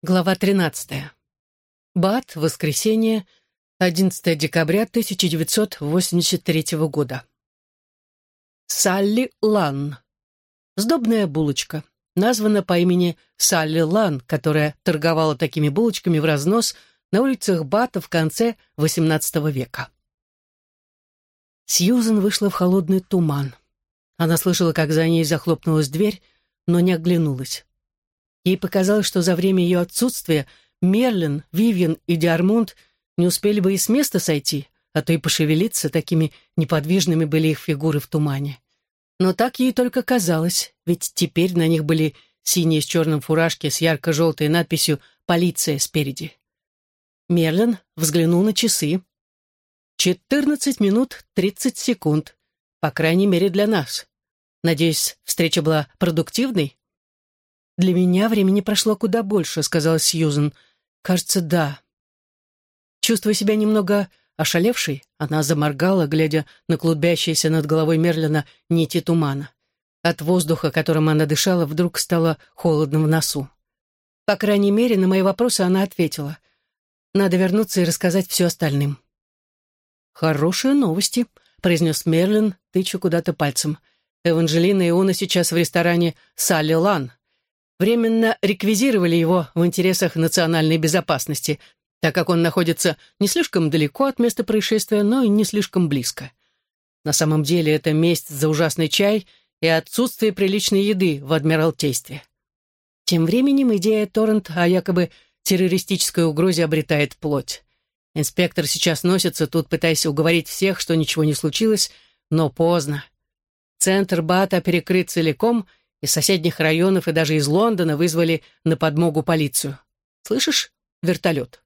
Глава 13. Бат, воскресенье, 11 декабря 1983 года. Салли Лан. Сдобная булочка. Названа по имени Салли Лан, которая торговала такими булочками в разнос на улицах Бата в конце XVIII века. Сьюзен вышла в холодный туман. Она слышала, как за ней захлопнулась дверь, но не оглянулась. Ей показалось, что за время ее отсутствия Мерлин, Вивьен и Диармунд не успели бы и с места сойти, а то и пошевелиться, такими неподвижными были их фигуры в тумане. Но так ей только казалось, ведь теперь на них были синие с черным фуражки с ярко-желтой надписью «Полиция» спереди. Мерлин взглянул на часы. «Четырнадцать минут тридцать секунд, по крайней мере для нас. Надеюсь, встреча была продуктивной?» «Для меня времени прошло куда больше», — сказала Сьюзен. «Кажется, да». Чувствуя себя немного ошалевшей, она заморгала, глядя на клубящиеся над головой Мерлина нити тумана. От воздуха, которым она дышала, вдруг стало холодно в носу. По крайней мере, на мои вопросы она ответила. «Надо вернуться и рассказать все остальным». «Хорошие новости», — произнес Мерлин, тыча куда-то пальцем. «Эванжелина и Уна сейчас в ресторане «Салли Лан», временно реквизировали его в интересах национальной безопасности, так как он находится не слишком далеко от места происшествия, но и не слишком близко. На самом деле это месть за ужасный чай и отсутствие приличной еды в Адмиралтействе. Тем временем идея Торрент о якобы террористической угрозе обретает плоть. Инспектор сейчас носится тут, пытаясь уговорить всех, что ничего не случилось, но поздно. Центр Бата перекрыт целиком — из соседних районов и даже из Лондона вызвали на подмогу полицию. Слышишь? Вертолет.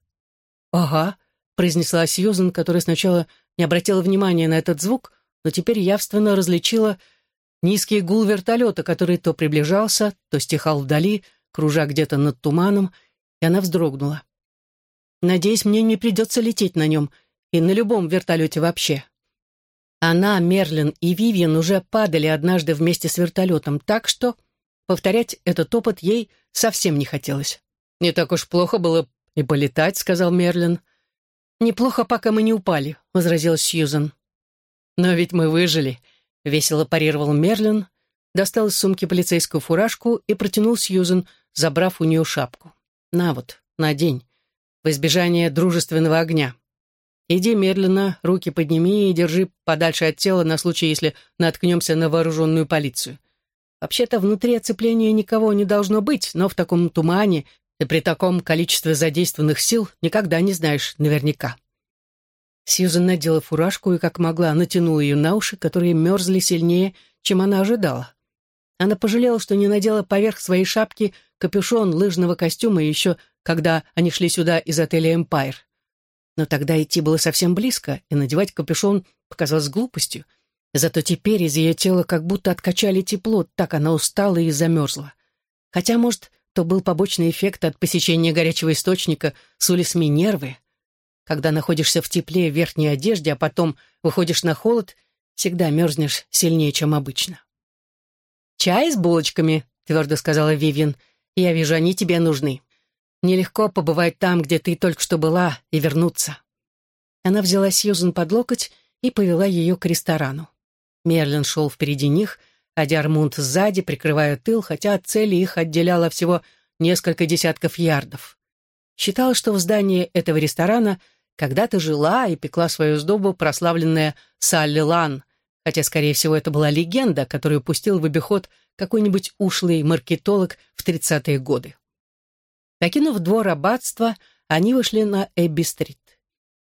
«Ага», — произнесла Сьюзен, которая сначала не обратила внимания на этот звук, но теперь явственно различила низкий гул вертолета, который то приближался, то стихал вдали, кружа где-то над туманом, и она вздрогнула. «Надеюсь, мне не придется лететь на нем, и на любом вертолете вообще». Она, Мерлин и Вивьен уже падали однажды вместе с вертолетом, так что повторять этот опыт ей совсем не хотелось. «Не так уж плохо было и полетать», — сказал Мерлин. «Неплохо, пока мы не упали», — возразила Сьюзен. «Но ведь мы выжили», — весело парировал Мерлин, достал из сумки полицейскую фуражку и протянул Сьюзен, забрав у нее шапку. «На вот, надень, в избежание дружественного огня». Иди медленно, руки подними и держи подальше от тела на случай, если наткнемся на вооруженную полицию. Вообще-то внутри оцепления никого не должно быть, но в таком тумане и при таком количестве задействованных сил никогда не знаешь наверняка. Сьюзан надела фуражку и, как могла, натянула ее на уши, которые мерзли сильнее, чем она ожидала. Она пожалела, что не надела поверх своей шапки капюшон лыжного костюма еще, когда они шли сюда из отеля «Эмпайр». Но тогда идти было совсем близко, и надевать капюшон показалось глупостью. Зато теперь из ее тела как будто откачали тепло, так она устала и замерзла. Хотя, может, то был побочный эффект от посещения горячего источника с улиц Минервы. Когда находишься в тепле в верхней одежде, а потом выходишь на холод, всегда мерзнешь сильнее, чем обычно. «Чай с булочками», — твердо сказала Вивьен. «Я вижу, они тебе нужны. Нелегко побывать там, где ты только что была, и вернуться. Она взяла Сьюзен под локоть и повела ее к ресторану. Мерлин шел впереди них, а Диармунд сзади, прикрывая тыл, хотя от цели их отделяло всего несколько десятков ярдов. Считалось, что в здании этого ресторана когда-то жила и пекла свою сдобу прославленная Салли Лан, хотя, скорее всего, это была легенда, которую пустил в обиход какой-нибудь ушлый маркетолог в 30-е годы. Покинув двор аббатства, они вышли на Эбби-стрит.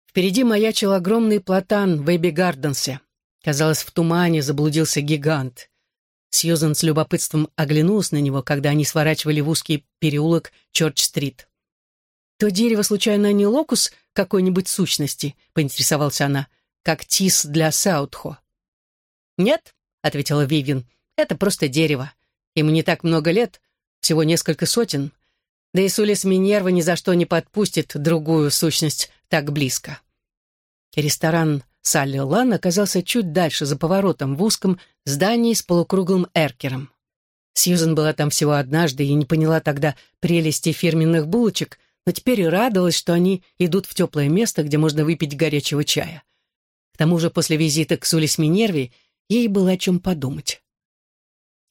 Впереди маячил огромный платан в Эбби-Гарденсе. Казалось, в тумане заблудился гигант. Сьюзан с любопытством оглянулась на него, когда они сворачивали в узкий переулок Чорч-стрит. «То дерево, случайно, не локус какой-нибудь сущности?» — поинтересовалась она. «Как тис для Саутхо». «Нет», — ответила Вивин, — «это просто дерево. Ему не так много лет, всего несколько сотен. Да и Сулис Минерва ни за что не подпустит другую сущность так близко. Ресторан Салли Лан оказался чуть дальше, за поворотом, в узком здании с полукруглым эркером. Сьюзен была там всего однажды и не поняла тогда прелести фирменных булочек, но теперь и радовалась, что они идут в теплое место, где можно выпить горячего чая. К тому же после визита к Сулис Минерве ей было о чем подумать.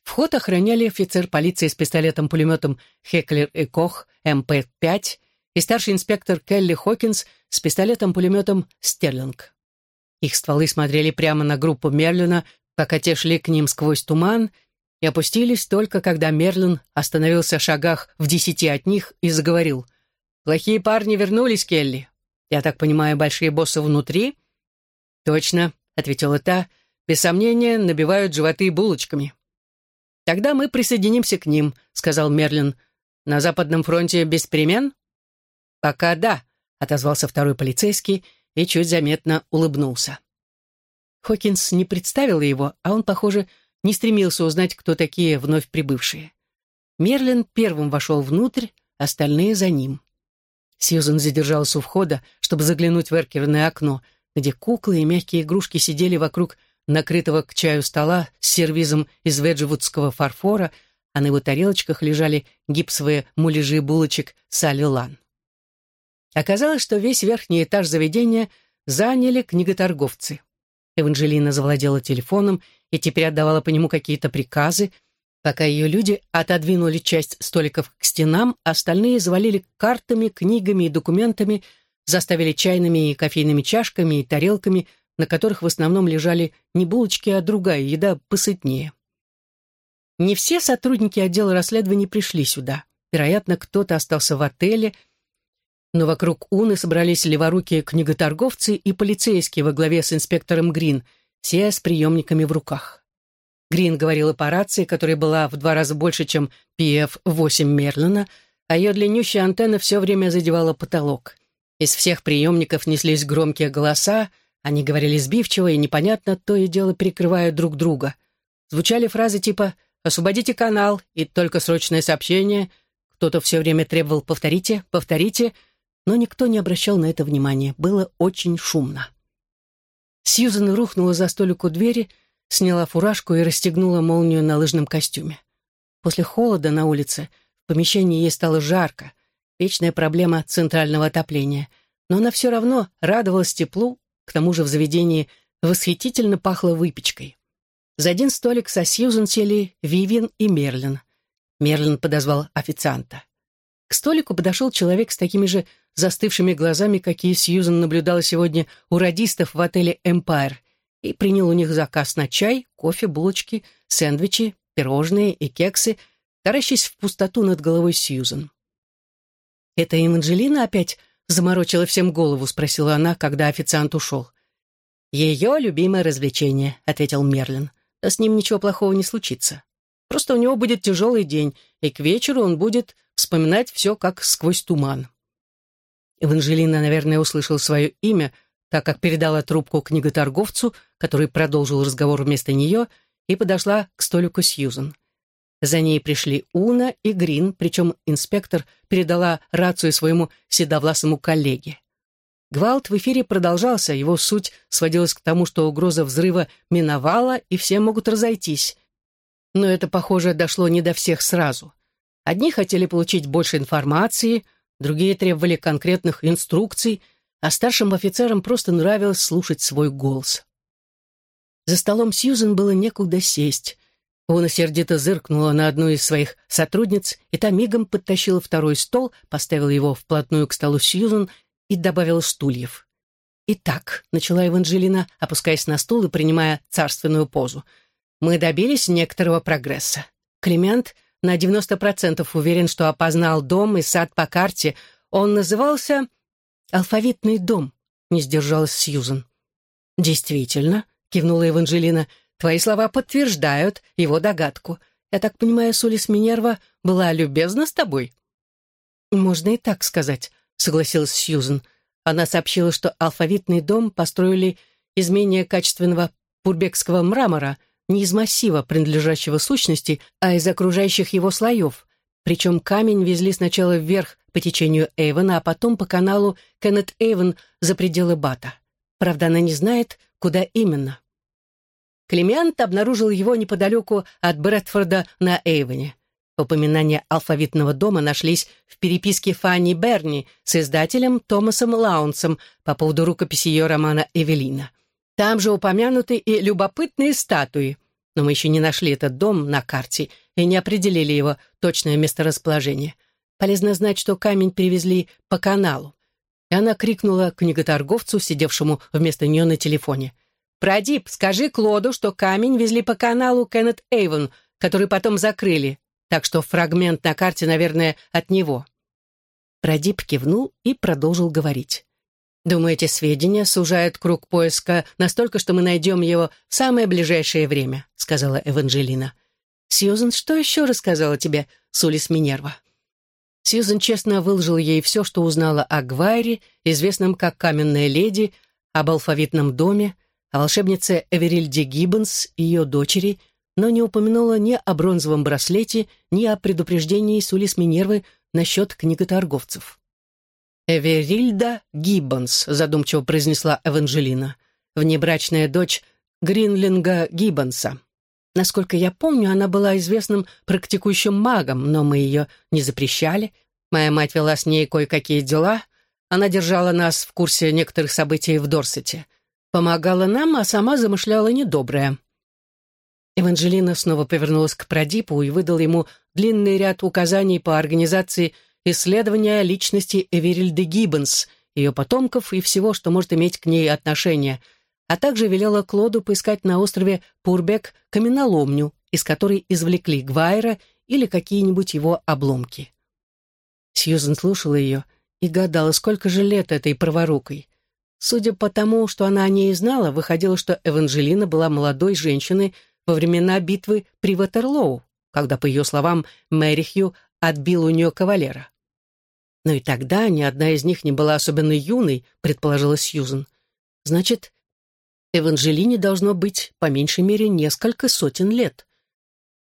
Вход охраняли офицер полиции с пистолетом-пулеметом Хеклер и Кох МП-5 и старший инспектор Келли Хокинс с пистолетом-пулеметом Стерлинг. Их стволы смотрели прямо на группу Мерлина, пока те шли к ним сквозь туман, и опустились только когда Мерлин остановился в шагах в десяти от них и заговорил. «Плохие парни вернулись, Келли. Я так понимаю, большие боссы внутри?» «Точно», — ответила та, — «без сомнения набивают животы булочками». «Тогда мы присоединимся к ним», — сказал Мерлин. «На Западном фронте без перемен?» «Пока да», — отозвался второй полицейский и чуть заметно улыбнулся. Хокинс не представил его, а он, похоже, не стремился узнать, кто такие вновь прибывшие. Мерлин первым вошел внутрь, остальные за ним. Сьюзен задержалась у входа, чтобы заглянуть в эркерное окно, где куклы и мягкие игрушки сидели вокруг накрытого к чаю стола с сервизом из веджевудского фарфора, а на его тарелочках лежали гипсовые муляжи булочек Салли Лан. Оказалось, что весь верхний этаж заведения заняли книготорговцы. Эванжелина завладела телефоном и теперь отдавала по нему какие-то приказы, пока ее люди отодвинули часть столиков к стенам, остальные завалили картами, книгами и документами, заставили чайными и кофейными чашками и тарелками, на которых в основном лежали не булочки, а другая еда посытнее. Не все сотрудники отдела расследований пришли сюда. Вероятно, кто-то остался в отеле – но вокруг Уны собрались леворукие книготорговцы и полицейские во главе с инспектором Грин, все с приемниками в руках. Грин говорила по рации, которая была в два раза больше, чем PF-8 Мерлина, а ее длиннющая антенна все время задевала потолок. Из всех приемников неслись громкие голоса, они говорили сбивчиво и непонятно, то и дело перекрывая друг друга. Звучали фразы типа «Освободите канал» и «Только срочное сообщение». Кто-то все время требовал «Повторите, повторите», но никто не обращал на это внимания. Было очень шумно. Сьюзен рухнула за столик у двери, сняла фуражку и расстегнула молнию на лыжном костюме. После холода на улице в помещении ей стало жарко, вечная проблема центрального отопления, но она все равно радовалась теплу, к тому же в заведении восхитительно пахло выпечкой. За один столик со Сьюзен сели Вивин и Мерлин. Мерлин подозвал официанта. К столику подошел человек с такими же застывшими глазами, какие Сьюзан наблюдала сегодня у радистов в отеле «Эмпайр», и принял у них заказ на чай, кофе, булочки, сэндвичи, пирожные и кексы, таращись в пустоту над головой Сьюзан. «Это и Анджелина опять заморочила всем голову?» — спросила она, когда официант ушел. «Ее любимое развлечение», — ответил Мерлин. «Да с ним ничего плохого не случится. Просто у него будет тяжелый день, и к вечеру он будет вспоминать все как сквозь туман». Эванжелина, наверное, услышал свое имя, так как передала трубку книготорговцу, который продолжил разговор вместо нее, и подошла к столику Сьюзен. За ней пришли Уна и Грин, причем инспектор передала рацию своему седовласому коллеге. Гвалт в эфире продолжался, его суть сводилась к тому, что угроза взрыва миновала, и все могут разойтись. Но это, похоже, дошло не до всех сразу. Одни хотели получить больше информации, другие требовали конкретных инструкций, а старшим офицерам просто нравилось слушать свой голос. За столом Сьюзен было некуда сесть. Она сердито зыркнула на одну из своих сотрудниц, и та мигом подтащила второй стол, поставила его вплотную к столу Сьюзен и добавила стульев. «Итак», — начала Эванжелина, опускаясь на стул и принимая царственную позу, «мы добились некоторого прогресса. Климент на 90% уверен, что опознал дом и сад по карте. Он назывался «Алфавитный дом», — не сдержалась Сьюзен. «Действительно», — кивнула Эванжелина, — «твои слова подтверждают его догадку. Я так понимаю, Сулис Минерва была любезна с тобой?» «Можно и так сказать», — согласилась Сьюзен. Она сообщила, что алфавитный дом построили из менее качественного пурбекского мрамора — не из массива, принадлежащего сущности, а из окружающих его слоев. Причем камень везли сначала вверх по течению Эйвена, а потом по каналу Кеннет Эйвен за пределы Бата. Правда, она не знает, куда именно. Климент обнаружил его неподалеку от Брэдфорда на Эйвоне. Упоминания алфавитного дома нашлись в переписке Фанни Берни с издателем Томасом Лаунсом по поводу рукописи ее романа «Эвелина». Там же упомянуты и любопытные статуи, но мы еще не нашли этот дом на карте и не определили его точное месторасположение. Полезно знать, что камень привезли по каналу. И она крикнула книготорговцу, сидевшему вместо нее на телефоне. «Продип, скажи Клоду, что камень везли по каналу Кеннет Эйвен, который потом закрыли, так что фрагмент на карте, наверное, от него». Продип кивнул и продолжил говорить. «Думаю, эти сведения сужают круг поиска настолько, что мы найдем его в самое ближайшее время», — сказала Эванжелина. «Сьюзен, что еще рассказала тебе Сулис Минерва?» Сьюзен честно выложил ей все, что узнала о Гвайре, известном как Каменная Леди, об алфавитном доме, о волшебнице Эверильде Гиббонс и ее дочери, но не упомянула ни о бронзовом браслете, ни о предупреждении Сулис Минервы насчет книготорговцев. «Эверильда Гиббонс», — задумчиво произнесла Эванжелина, внебрачная дочь Гринлинга Гиббонса. Насколько я помню, она была известным практикующим магом, но мы ее не запрещали. Моя мать вела с ней кое-какие дела. Она держала нас в курсе некоторых событий в Дорсете. Помогала нам, а сама замышляла недоброе. Эванжелина снова повернулась к Продипу и выдала ему длинный ряд указаний по организации исследования личности Эверильды Гиббонс, ее потомков и всего, что может иметь к ней отношение — а также велела Клоду поискать на острове Пурбек каменоломню, из которой извлекли Гвайра или какие-нибудь его обломки. Сьюзен слушала ее и гадала, сколько же лет этой праворукой. Судя по тому, что она о ней знала, выходило, что Эванжелина была молодой женщиной во времена битвы при Ватерлоу, когда, по ее словам, Мэрихью отбил у нее кавалера. Но и тогда ни одна из них не была особенно юной, предположила Сьюзен. Значит, Эванжелине должно быть по меньшей мере несколько сотен лет.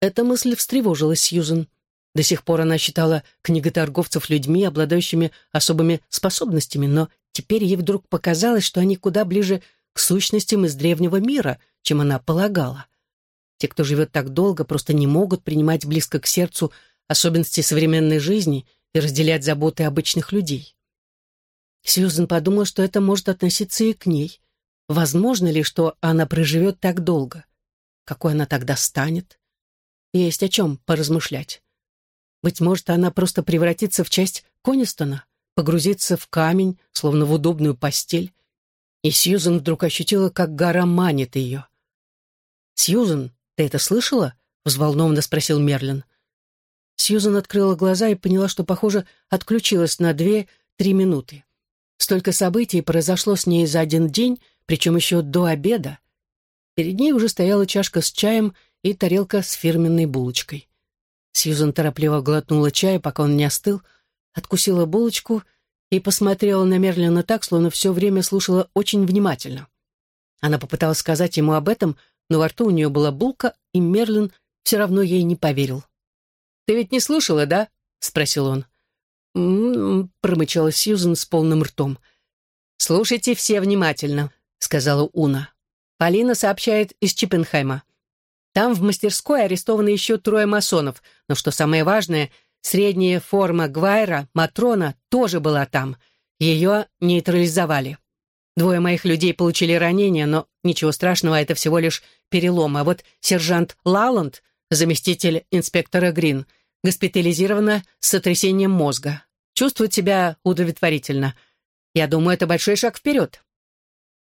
Эта мысль встревожила Сьюзен. До сих пор она считала книготорговцев людьми, обладающими особыми способностями, но теперь ей вдруг показалось, что они куда ближе к сущностям из древнего мира, чем она полагала. Те, кто живет так долго, просто не могут принимать близко к сердцу особенности современной жизни и разделять заботы обычных людей. Сьюзен подумала, что это может относиться и к ней. Возможно ли, что она проживет так долго? Какой она тогда станет? Есть о чем поразмышлять. Быть может, она просто превратится в часть Конистона, погрузится в камень, словно в удобную постель. И Сьюзен вдруг ощутила, как гора манит ее. «Сьюзен, ты это слышала?» — взволнованно спросил Мерлин. Сьюзен открыла глаза и поняла, что, похоже, отключилась на две-три минуты. Столько событий произошло с ней за один день, причем еще до обеда. Перед ней уже стояла чашка с чаем и тарелка с фирменной булочкой. Сьюзан торопливо глотнула чая, пока он не остыл, откусила булочку и посмотрела на Мерлина так, словно все время слушала очень внимательно. Она попыталась сказать ему об этом, но во рту у нее была булка, и Мерлин все равно ей не поверил. «Ты ведь не слушала, да?» — спросил он. «М-м-м», промычала Сьюзан с полным ртом. «Слушайте все внимательно. — сказала Уна. Полина сообщает из Чиппенхайма. Там в мастерской арестованы еще трое масонов, но что самое важное, средняя форма Гвайра, Матрона, тоже была там. Ее нейтрализовали. Двое моих людей получили ранения, но ничего страшного, это всего лишь перелом. А вот сержант Лаланд, заместитель инспектора Грин, госпитализирована с сотрясением мозга. Чувствует себя удовлетворительно. Я думаю, это большой шаг вперед.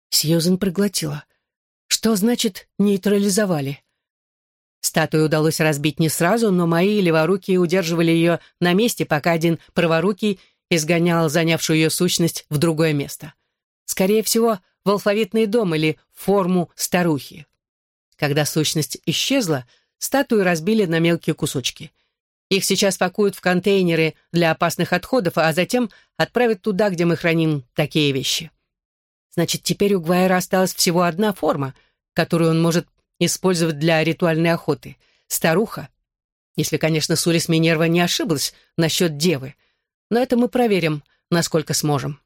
Сьюзен проглотила. Что значит «нейтрализовали»? Статую удалось разбить не сразу, но мои леворукие удерживали ее на месте, пока один праворукий изгонял занявшую ее сущность в другое место. Скорее всего, в алфавитный дом или форму старухи. Когда сущность исчезла, статую разбили на мелкие кусочки. Их сейчас пакуют в контейнеры для опасных отходов, а затем отправят туда, где мы храним такие вещи. Значит, теперь у Гвайера осталась всего одна форма, которую он может использовать для ритуальной охоты. Старуха. Если, конечно, Сулис Минерва не ошиблась насчет девы. Но это мы проверим, насколько сможем.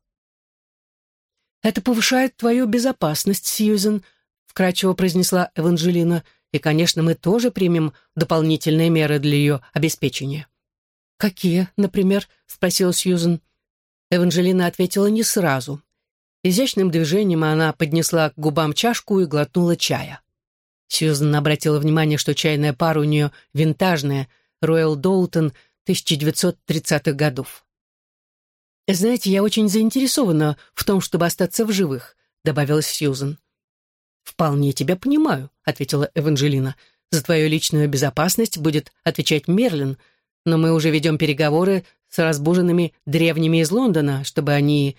«Это повышает твою безопасность, Сьюзен», — вкрадчиво произнесла Эванжелина, «и, конечно, мы тоже примем дополнительные меры для ее обеспечения». «Какие, например?» — спросила Сьюзен. Эванжелина ответила не сразу. Изящным движением она поднесла к губам чашку и глотнула чая. Сьюзен обратила внимание, что чайная пара у нее винтажная, Роyal Доутон 1930-х годов. «Знаете, я очень заинтересована в том, чтобы остаться в живых», — добавила Сьюзен. «Вполне тебя понимаю», — ответила Эванжелина. «За твою личную безопасность будет отвечать Мерлин, но мы уже ведем переговоры с разбуженными древними из Лондона, чтобы они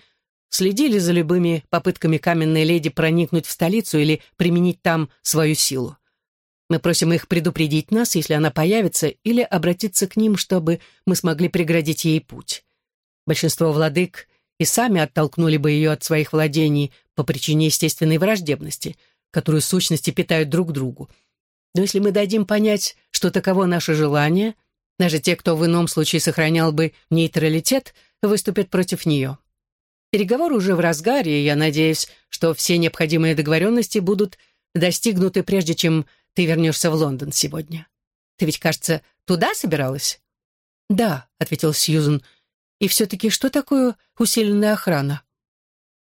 следили за любыми попытками каменной леди проникнуть в столицу или применить там свою силу. Мы просим их предупредить нас, если она появится, или обратиться к ним, чтобы мы смогли преградить ей путь. Большинство владык и сами оттолкнули бы ее от своих владений по причине естественной враждебности, которую сущности питают друг другу. Но если мы дадим понять, что таково наше желание — даже те, кто в ином случае сохранял бы нейтралитет, выступят против нее. Переговоры уже в разгаре, и я надеюсь, что все необходимые договоренности будут достигнуты, прежде чем ты вернешься в Лондон сегодня. Ты ведь, кажется, туда собиралась? Да, ответил Сьюзен. И все-таки что такое усиленная охрана?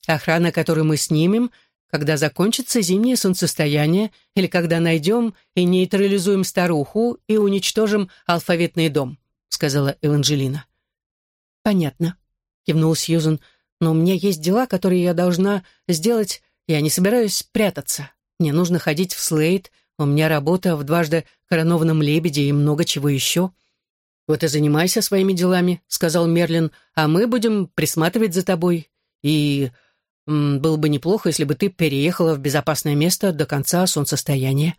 Охрана, которую мы снимем, когда закончится зимнее солнцестояние или когда найдем и нейтрализуем старуху и уничтожим алфавитный дом», — сказала Эванжелина. «Понятно», — кивнул Сьюзен, «но у меня есть дела, которые я должна сделать, я не собираюсь прятаться. Мне нужно ходить в Слейд, у меня работа в дважды коронованном лебеде и много чего еще». «Вот и занимайся своими делами», — сказал Мерлин, «а мы будем присматривать за тобой. И было бы неплохо, если бы ты переехала в безопасное место до конца солнцестояния».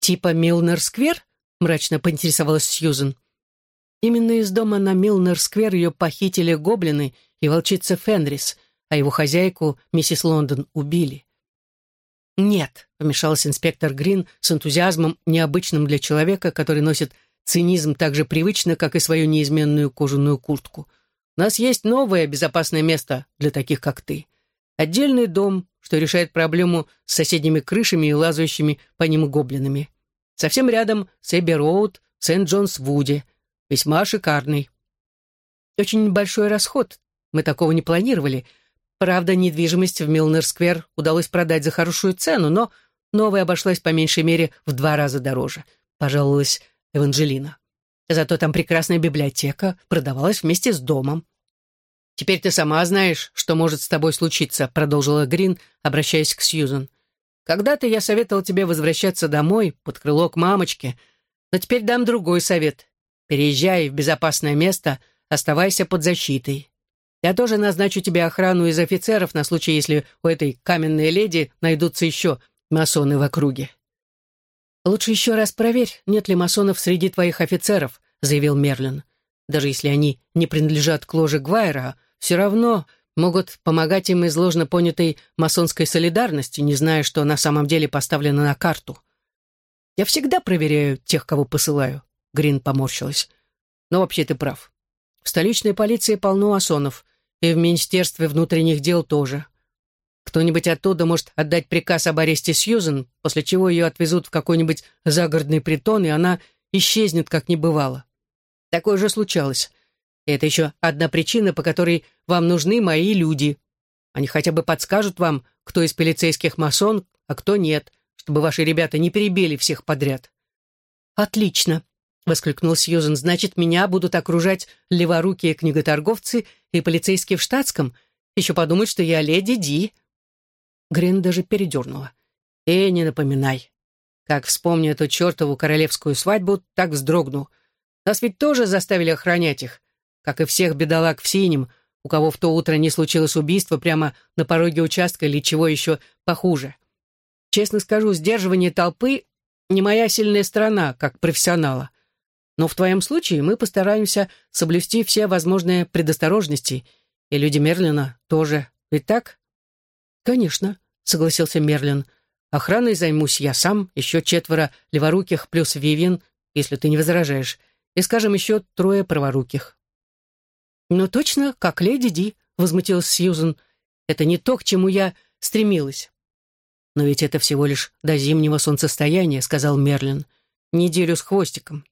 «Типа Милнер-сквер?» — мрачно поинтересовалась Сьюзен. Именно из дома на Милнер-сквер ее похитили гоблины и волчица Фенрис, а его хозяйку, миссис Лондон, убили. «Нет», — вмешался инспектор Грин с энтузиазмом, необычным для человека, который носит цинизм так же привычно, как и свою неизменную кожаную куртку. «У нас есть новое безопасное место для таких, как ты. Отдельный дом, что решает проблему с соседними крышами и лазающими по ним гоблинами. Совсем рядом Сэбби-Роуд, Сент-Джонс-Вуди. Весьма шикарный. Очень большой расход. Мы такого не планировали. Правда, недвижимость в Милнер-сквер удалось продать за хорошую цену, но новая обошлась по меньшей мере в два раза дороже, пожаловалась Эванжелина. Зато там прекрасная библиотека, продавалась вместе с домом. «Теперь ты сама знаешь, что может с тобой случиться», — продолжила Грин, обращаясь к Сьюзен. «Когда-то я советовал тебе возвращаться домой, под крыло к мамочке, но теперь дам другой совет. Переезжай в безопасное место, оставайся под защитой. Я тоже назначу тебе охрану из офицеров на случай, если у этой каменной леди найдутся еще масоны в округе». «Лучше еще раз проверь, нет ли масонов среди твоих офицеров», — заявил Мерлин. «Даже если они не принадлежат к ложе Гвайра, все равно могут помогать им из ложно понятой масонской солидарности, не зная, что на самом деле поставлено на карту. «Я всегда проверяю тех, кого посылаю», — Грин поморщилась. «Но вообще ты прав. В столичной полиции полно масонов, и в Министерстве внутренних дел тоже. Кто-нибудь оттуда может отдать приказ об аресте Сьюзен, после чего ее отвезут в какой-нибудь загородный притон, и она исчезнет, как не бывало. Такое же случалось. И это еще одна причина, по которой вам нужны мои люди. Они хотя бы подскажут вам, кто из полицейских масон, а кто нет, чтобы ваши ребята не перебили всех подряд». «Отлично», — воскликнул Сьюзен. «Значит, меня будут окружать леворукие книготорговцы и полицейские в штатском. Еще подумают, что я леди Ди». Грин даже передернула. «Эй, не напоминай. Как вспомню эту чертову королевскую свадьбу, так вздрогну. Нас ведь тоже заставили охранять их как и всех бедолаг в синем, у кого в то утро не случилось убийство прямо на пороге участка или чего еще похуже. Честно скажу, сдерживание толпы не моя сильная сторона, как профессионала. Но в твоем случае мы постараемся соблюсти все возможные предосторожности, и люди Мерлина тоже. Ведь так? Конечно, согласился Мерлин. Охраной займусь я сам, еще четверо леворуких плюс Вивиан, если ты не возражаешь, и, скажем, еще трое праворуких. «Ну точно, как леди Ди», — возмутилась Сьюзен. «Это не то, к чему я стремилась». «Но ведь это всего лишь до зимнего солнцестояния», — сказал Мерлин. «Неделю с хвостиком».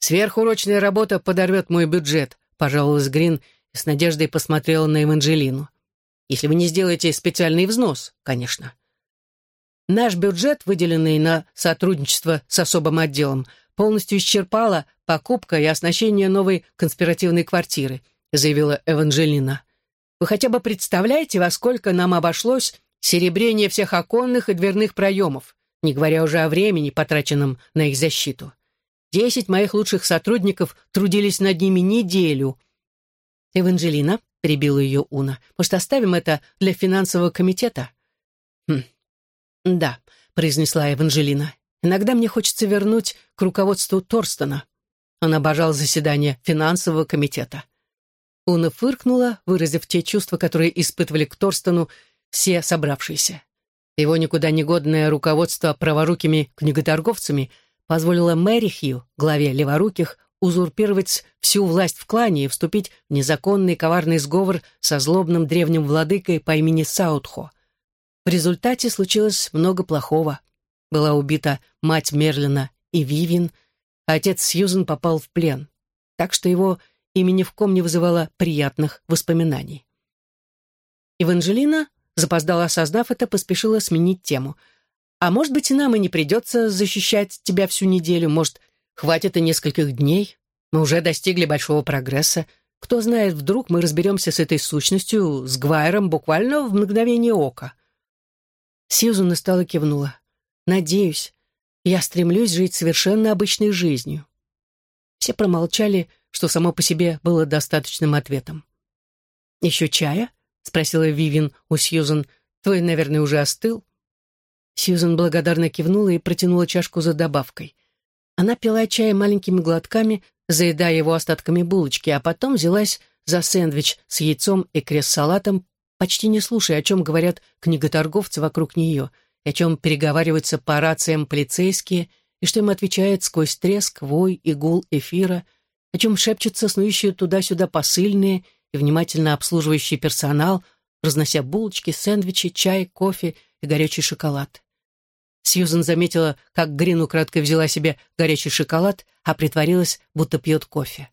«Сверхурочная работа подорвет мой бюджет», — пожаловалась Грин и с надеждой посмотрела на Эванжелину. «Если вы не сделаете специальный взнос, конечно». Наш бюджет, выделенный на сотрудничество с особым отделом, полностью исчерпала покупка и оснащение новой конспиративной квартиры, заявила Эванжелина. Вы хотя бы представляете, во сколько нам обошлось серебрение всех оконных и дверных проемов, не говоря уже о времени, потраченном на их защиту. Десять моих лучших сотрудников трудились над ними неделю. «Эванжелина», — перебила ее Уна, — «может, оставим это для финансового комитета?» «Хм, да», — произнесла Эванжелина. «Иногда мне хочется вернуть к руководству Торстона». Он обожал заседания финансового комитета. Уна фыркнула, выразив те чувства, которые испытывали к Торстону все собравшиеся. Его никуда не годное руководство праворукими книготорговцами позволило Мэри Хью, главе леворуких, узурпировать всю власть в клане и вступить в незаконный коварный сговор со злобным древним владыкой по имени Саутхо. В результате случилось много плохого. Была убита мать Мерлина и Вивин, а отец Сьюзен попал в плен, так что его имя ни в ком не вызывало приятных воспоминаний. Еванжелина Запоздала осознав это, поспешила сменить тему. «А может быть, и нам и не придется защищать тебя всю неделю. Может, хватит и нескольких дней? Мы уже достигли большого прогресса. Кто знает, вдруг мы разберемся с этой сущностью, с Гвайром, буквально в мгновение ока». Сьюзан устало кивнула. «Надеюсь. Я стремлюсь жить совершенно обычной жизнью». Все промолчали, что само по себе было достаточным ответом. «Еще чая?» спросила Вивин у Сьюзан. «Твой, наверное, уже остыл?» Сьюзан благодарно кивнула и протянула чашку за добавкой. Она пила чай маленькими глотками, заедая его остатками булочки, а потом взялась за сэндвич с яйцом и крест-салатом, почти не слушая, о чем говорят книготорговцы вокруг нее, о чем переговариваются по рациям полицейские, и что им отвечает сквозь треск, вой и гул эфира, о чем шепчутся снующие туда-сюда посыльные — и внимательно обслуживающий персонал, разнося булочки, сэндвичи, чай, кофе и горячий шоколад. Сьюзен заметила, как Грин украдкой взяла себе горячий шоколад, а притворилась, будто пьет кофе.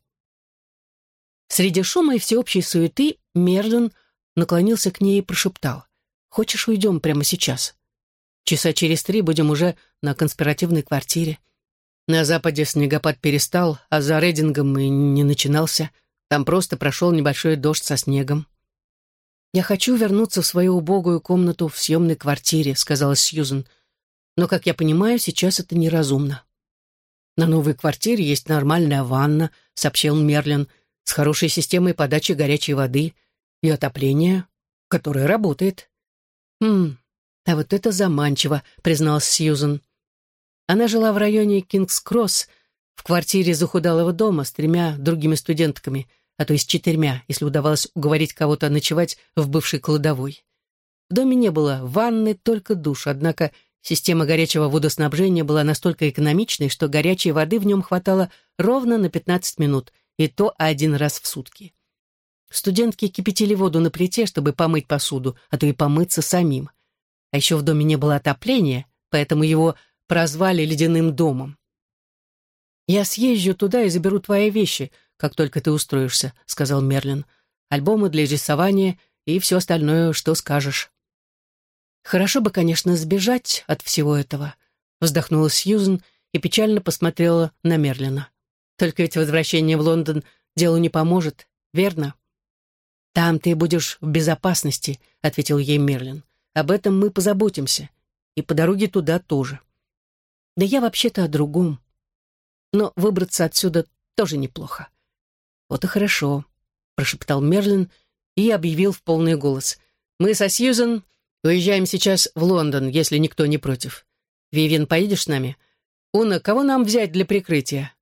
Среди шума и всеобщей суеты Мерлин наклонился к ней и прошептал. «Хочешь, уйдем прямо сейчас? Часа через три будем уже на конспиративной квартире. На западе снегопад перестал, а за Рейдингом и не начинался. Там просто прошел небольшой дождь со снегом. «Я хочу вернуться в свою убогую комнату в съемной квартире», — сказала Сьюзен. «Но, как я понимаю, сейчас это неразумно». «На новой квартире есть нормальная ванна», — сообщил Мерлин, «с хорошей системой подачи горячей воды и отопления, которая работает». «Хм, а вот это заманчиво», — призналась Сьюзен. Она жила в районе Кингс-Кросс, в квартире захудалого дома с тремя другими студентками, а то с четырьмя, если удавалось уговорить кого-то ночевать в бывшей кладовой. В доме не было ванны, только душ, однако система горячего водоснабжения была настолько экономичной, что горячей воды в нем хватало ровно на 15 минут, и то один раз в сутки. Студентки кипятили воду на плите, чтобы помыть посуду, а то и помыться самим. А еще в доме не было отопления, поэтому его прозвали ледяным домом. «Я съезжу туда и заберу твои вещи, как только ты устроишься», — сказал Мерлин. «Альбомы для рисования и все остальное, что скажешь». «Хорошо бы, конечно, сбежать от всего этого», — вздохнула Сьюзен и печально посмотрела на Мерлина. «Только ведь возвращение в Лондон делу не поможет, верно?» «Там ты будешь в безопасности», — ответил ей Мерлин. «Об этом мы позаботимся. И по дороге туда тоже». «Да я вообще-то о другом но выбраться отсюда тоже неплохо. «Вот и хорошо», — прошептал Мерлин и объявил в полный голос. «Мы со Сьюзен уезжаем сейчас в Лондон, если никто не против. Вивин, поедешь с нами? Уна, кого нам взять для прикрытия?»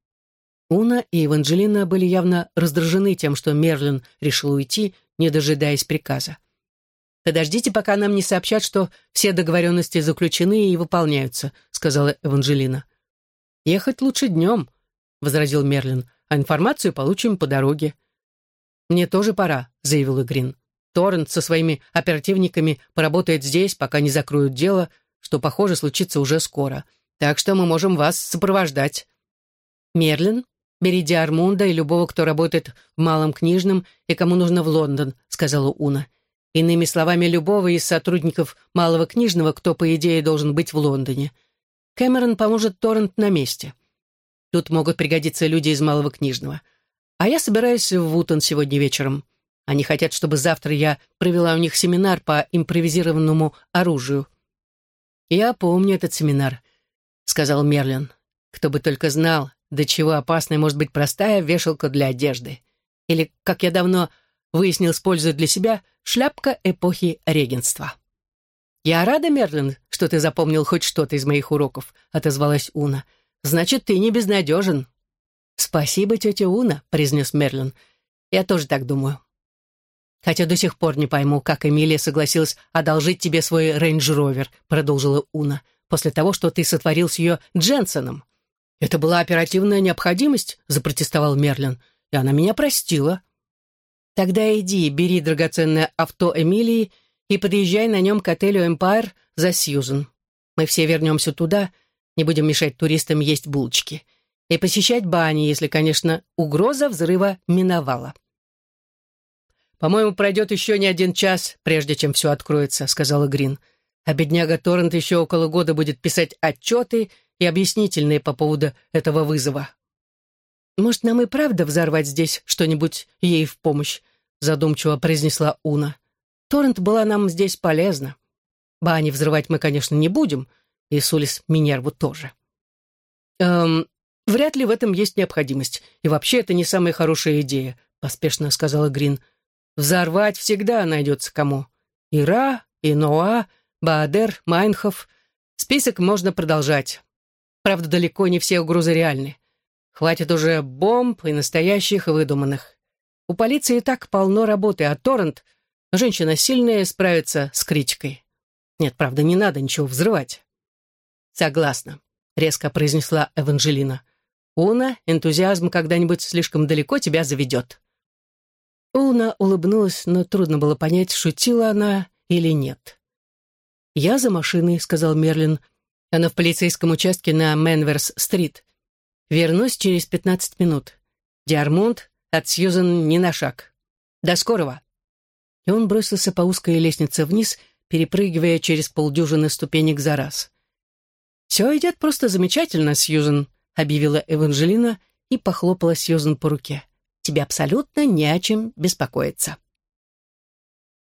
Уна и Эванжелина были явно раздражены тем, что Мерлин решил уйти, не дожидаясь приказа. «Подождите, пока нам не сообщат, что все договоренности заключены и выполняются», — сказала Эванжелина. «Ехать лучше днем», — возразил Мерлин, «а информацию получим по дороге». «Мне тоже пора», — заявил Игрин. Торрент со своими оперативниками поработает здесь, пока не закроют дело, что, похоже, случится уже скоро. Так что мы можем вас сопровождать. Мерлин, бери Диармунда и любого, кто работает в малом книжном и кому нужно в Лондон, сказала Уна. Иными словами, любого из сотрудников малого книжного, кто, по идее, должен быть в Лондоне. Кэмерон поможет Торрент на месте. Тут могут пригодиться люди из малого книжного. А я собираюсь в Вутон сегодня вечером. Они хотят, чтобы завтра я провела у них семинар по импровизированному оружию. «Я помню этот семинар», — сказал Мерлин. «Кто бы только знал, до чего опасной может быть простая вешалка для одежды. Или, как я давно выяснил, используя для себя, шляпка эпохи регентства». «Я рада, Мерлин, что ты запомнил хоть что-то из моих уроков», — отозвалась Уна. «Значит, ты не безнадежен». «Спасибо, тетя Уна», — произнес Мерлин. «Я тоже так думаю. Хотя до сих пор не пойму, как Эмилия согласилась одолжить тебе свой рейндж-ровер», продолжила Уна, «после того, что ты сотворил с ее Дженсоном». «Это была оперативная необходимость», запротестовал Мерлин, «и она меня простила». «Тогда иди, бери драгоценное авто Эмилии и подъезжай на нем к отелю «Эмпайр» за Сьюзен. Мы все вернемся туда, не будем мешать туристам есть булочки. И посещать бани, если, конечно, угроза взрыва миновала». «По-моему, пройдет еще не один час, прежде чем все откроется», — сказала Грин. «А бедняга Торрент еще около года будет писать отчеты и объяснительные по поводу этого вызова». «Может, нам и правда взорвать здесь что-нибудь ей в помощь?» — задумчиво произнесла Уна. «Торрент была нам здесь полезна. Бани взрывать мы, конечно, не будем, и Сулис Минерву тоже». «Эм, вряд ли в этом есть необходимость, и вообще это не самая хорошая идея», — поспешно сказала Грин. Взорвать всегда найдется кому. Ира, Иноа, Баадер, Майнхоф. Список можно продолжать. Правда, далеко не все угрозы реальны. Хватит уже бомб и настоящих, и выдуманных. У полиции и так полно работы, а Торрент — женщина сильная, справится с критикой. Нет, правда, не надо ничего взрывать. Согласна, — резко произнесла Эванжелина. Уна, энтузиазм когда-нибудь слишком далеко тебя заведет. Уна улыбнулась, но трудно было понять, шутила она или нет. «Я за машиной», — сказал Мерлин. «Она в полицейском участке на Менверс-стрит. Вернусь через пятнадцать минут. Диармунд от Сьюзен не на шаг. До скорого». И он бросился по узкой лестнице вниз, перепрыгивая через полдюжины ступенек за раз. «Все идет просто замечательно, Сьюзен», — объявила Эванжелина и похлопала Сьюзен по руке тебе абсолютно не о чем беспокоиться.